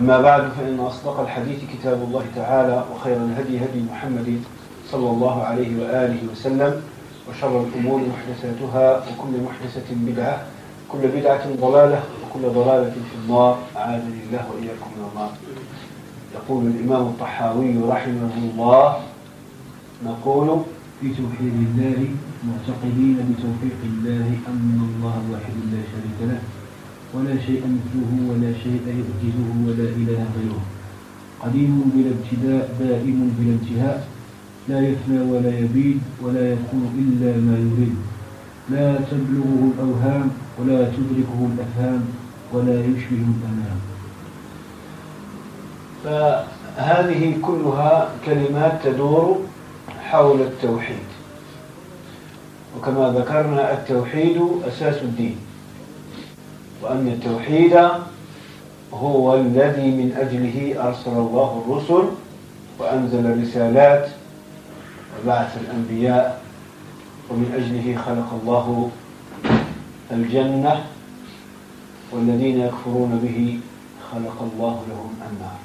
أما بعد فإن أصدق الحديث كتاب الله تعالى وخير الهدي هدي محمد صلى الله عليه وآله وسلم وشر الأمور محدثاتها وكل محدثة بدعة كل بدعة ضلالة وكل ضلالة في النار. أعاذني الله وإياكم من النار. يقول الإمام الطحاوي رحمه الله نقول في توحيد الله معتقدين بتوفيق الله أن الله واحد لا شريك له. ولا شيء مثله ولا شيء يؤجزه ولا إله غيره. قديم بلا ابتداء دائم بلا انتهاء لا يفنى ولا يبيد ولا يكون إلا ما يريد. لا تبلغه الأوهام ولا تدركه الأفهام ولا يشبه الأنام. فهذه كلها كلمات تدور حول التوحيد. وكما ذكرنا التوحيد أساس الدين. وأن التوحيد هو الذي من أجله أرسل الله الرسل وأنزل الرسالات وبعث الأنبياء ومن أجله خلق الله الجنة والذين يكفرون به خلق الله لهم النار.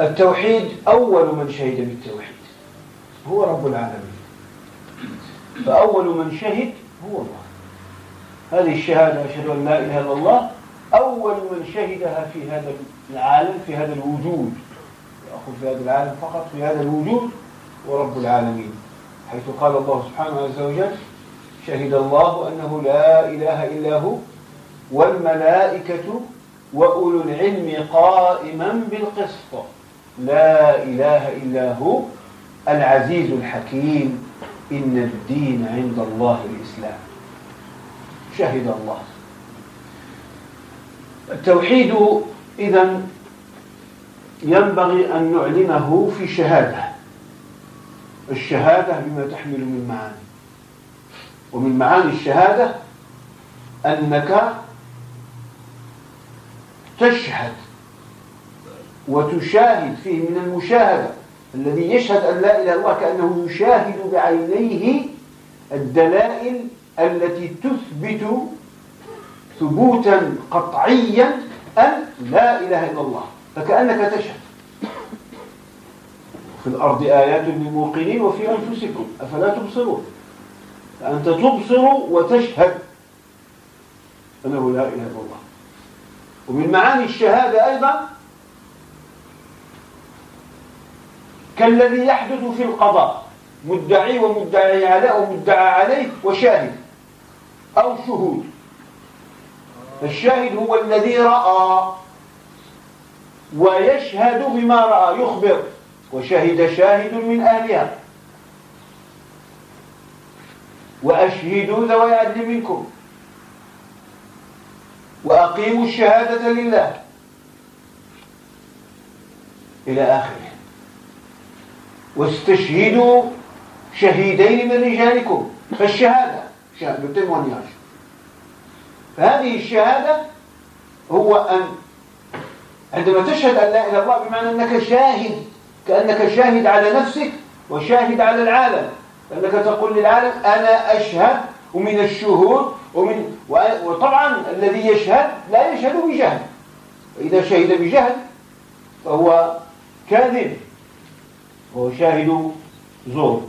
التوحيد أول من شهد بالتوحيد هو رب العالمين. فأول من شهد هو الله. هذه الشهادة أشهد أن لا إله إلا الله. أول من شهدها في هذا العالم في هذا الوجود. أقول في هذا العالم فقط في هذا الوجود هو رب العالمين. حيث قال الله سبحانه عز وجل شهد الله أنه لا إله إلا هو والملائكة وأولو العلم قائما بالقسط. لا إله إلا هو العزيز الحكيم. إن الدين عند الله الإسلام. شهد الله. التوحيد إذا ينبغي أن نعلنه في شهادة الشهادة بما تحمل من معاني. ومن معاني الشهادة أنك تشهد وتشاهد فيه من المشاهدة. الذي يشهد أن لا إله إلا الله كأنه يشاهد بعينيه الدلائل التي تثبت ثبوتا قطعيا أن لا إله إلا الله فكأنك تشهد. في الأرض آيات للموقنين وفي أنفسكم أفلا تبصرون؟ فأنت تبصر وتشهد أنه لا إله إلا الله. ومن معاني الشهادة أيضا كالذي يحدث في القضاء مدعي ومدعي عليه ومدعى عليه وشاهد أو شهود. الشاهد هو الذي رأى ويشهد بما رأى يخبر وشهد شاهد من أهلها. وأشهدوا ذوي عدل منكم. وأقيموا الشهادة لله. إلى آخره. واستشهدوا شهيدين من رجالكم. فالشهادة شهادة ونياج فهذه الشهادة هو أن عندما تشهد أن لا إله إلا الله بمعنى أنك شاهد كأنك شاهد على نفسك وشاهد على العالم. لأنك تقول للعالم أنا أشهد ومن الشهود ومن وطبعا الذي يشهد لا يشهد بجهل. وإذا شهد بجهل فهو كاذب. وهو شاهد زور.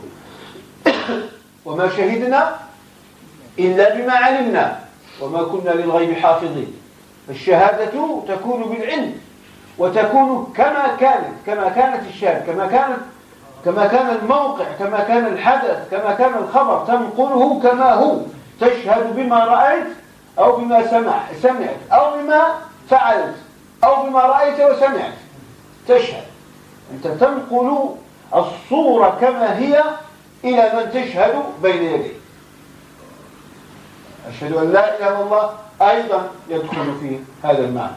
وما شهدنا إلا بما علمنا وما كنا للغيب حافظين. الشهادة تكون بالعلم وتكون كما كانت كما كانت الشهادة كما كانت كما كان الموقع كما كان الحدث كما كان الخبر تنقله كما هو. تشهد بما رأيت أو بما سمع سمعت أو بما فعلت أو بما رأيت وسمعت. تشهد. أنت تنقل الصورة كما هي إلى من تشهد بين يديه. أشهد أن لا إله إلا الله أيضا يدخل في هذا المعنى.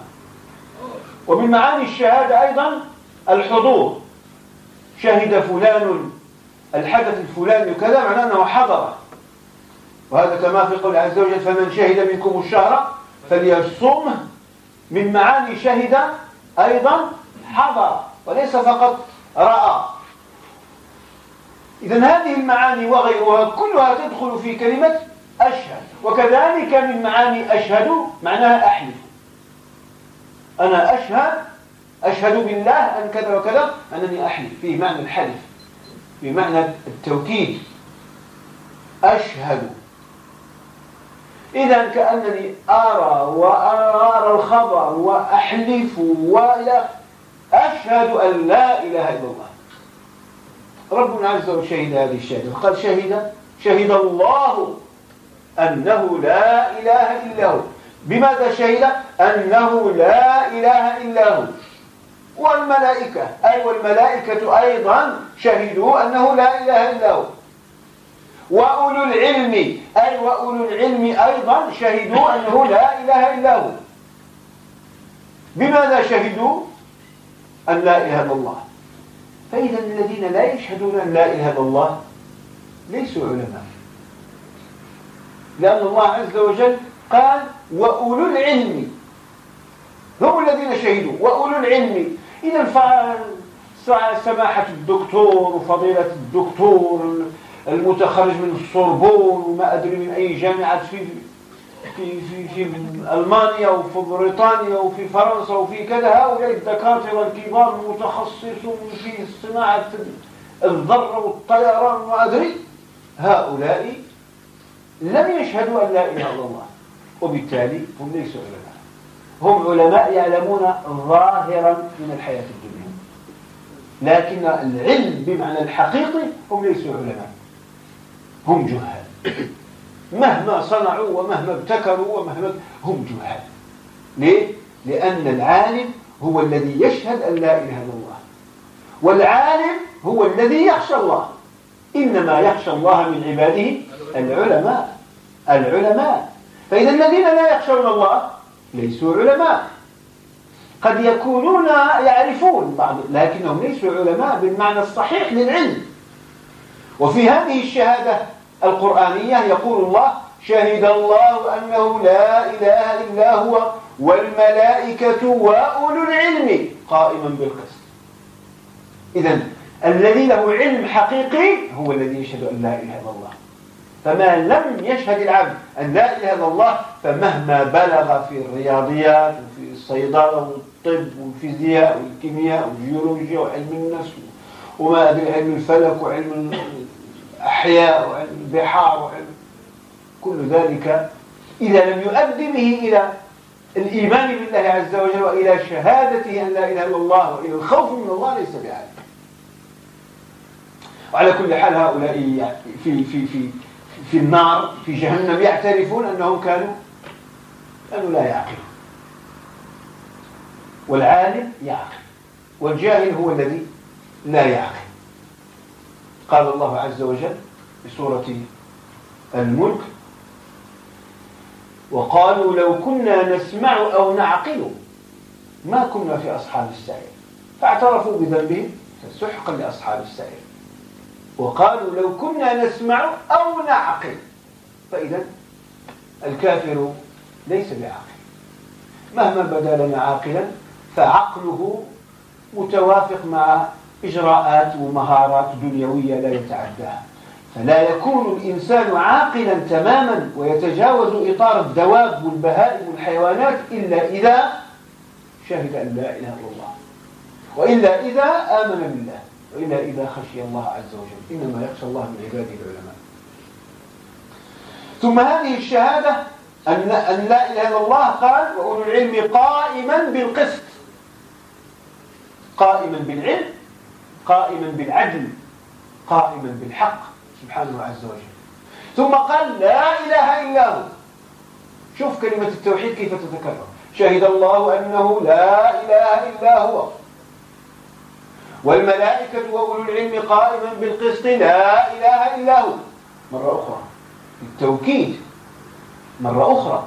ومن معاني الشهادة أيضا الحضور. شهد فلان الحدث الفلاني وكذا معناه أنه حضر. وهذا كما في قول عز وجل فمن شهد منكم الشهر فليصومه من معاني شهد أيضا حضر وليس فقط رأى. إذا هذه المعاني وغيرها كلها تدخل في كلمة أشهد. وكذلك من معاني أشهد معناها أحلف. أنا أشهد أشهد بالله أن كذا وكذا أنني أحلف. فيه معنى الحلف بمعنى التوكيد. أشهد. إذا كأنني أرى وأرى الخبر وأحلف ولا أشهد أن لا إله إلا الله. ربنا عز وجل شهد هذه الشهادة. قال شهد شهد الله أنه لا إله إلا هو. بماذا شهد؟ أنه لا إله إلا هو. والملائكة أي والملائكة أيضا شهدوا أنه لا إله إلا هو. وأولو العلم أي وأولو العلم أيضا شهدوا أنه لا إله إلا هو. بماذا شهدوا؟ أن لا إله إلا الله. فإذا الذين لا يشهدون أن لا إله إلا الله ليسوا علماء. لأن الله عز وجل قال وأولو العلم. هم الذين شهدوا. وأولو العلم. إذا سماحة الدكتور وفضيلة الدكتور المتخرج من السوربون وما أدري من أي جامعة في في في في ألمانيا وفي بريطانيا وفي فرنسا وفي كذا هؤلاء الدكاترة الكبار المتخصصون في صناعة الذرة والطيران وما أدري هؤلاء لم يشهدوا أن لا إله إلا الله وبالتالي هم ليسوا علماء. هم علماء يعلمون ظاهرا من الحياة الدنيا لكن العلم بمعنى الحقيقي هم ليسوا علماء. هم جهال. مهما صنعوا ومهما ابتكروا ومهما هم جهال. ليه؟ لأن العالم هو الذي يشهد أن لا إله إلا الله. والعالم هو الذي يخشى الله. إنما يخشى الله من عباده العلماء. العلماء. فإذا الذين لا يخشون الله ليسوا علماء. قد يكونون يعرفون بعض لكنهم ليسوا علماء بالمعنى الصحيح للعلم. وفي هذه الشهادة القرآنية يقول الله شهد الله أنه لا إله إلا هو والملائكة وأولو العلم قائما بالقسط. إذا الذي له علم حقيقي هو الذي يشهد أن لا إله إلا الله. فما لم يشهد العبد أن لا إله إلا الله فمهما بلغ في الرياضيات وفي الصيدلة والطب والفيزياء والكيمياء والجيولوجيا وعلم النفس وما أدري علم الفلك وعلم الأحياء وعلم البحار وعلم كل ذلك إذا لم يؤدي به إلى الإيمان بالله عز وجل وإلى شهادته أن لا إله إلا الله وإلى الخوف من الله ليس بعالم. وعلى كل حال هؤلاء في في في في النار في جهنم يعترفون أنهم كانوا كانوا لا يعقلون. والعالم يعقل والجاهل هو الذي لا يعقل. قال الله عز وجل في سورة الملك وقالوا لو كنا نسمع أو نعقل ما كنا في أصحاب السعير. فاعترفوا بذنبهم فسحقا لأصحاب السعير. وقالوا لو كنا نسمع أو نعقل فإذا الكافر ليس بعاقل. مهما بدا لنا عاقلا فعقله متوافق مع إجراءات ومهارات دنيوية لا يتعداها. فلا يكون الإنسان عاقلا تماما ويتجاوز إطار الدواب والبهائم والحيوانات إلا إذا شهد أن لا إله إلا الله. وإلا إذا آمن بالله. وإلا إذا خشي الله عز وجل. إنما يخشى الله من عباده العلماء. ثم هذه الشهادة أن, أن لا إله إلا الله قال وأولو العلم قائما بالقسط. قائما بالعلم. قائما بالعدل قائما بالحق سبحانه عز وجل. ثم قال لا إله إلا هو. شوف كلمة التوحيد كيف تتكرر. شهد الله أنه لا إله إلا هو. والملائكة وأولو العلم قائما بالقسط لا إله إلا هو. مرة أخرى. التوكيد مرة أخرى.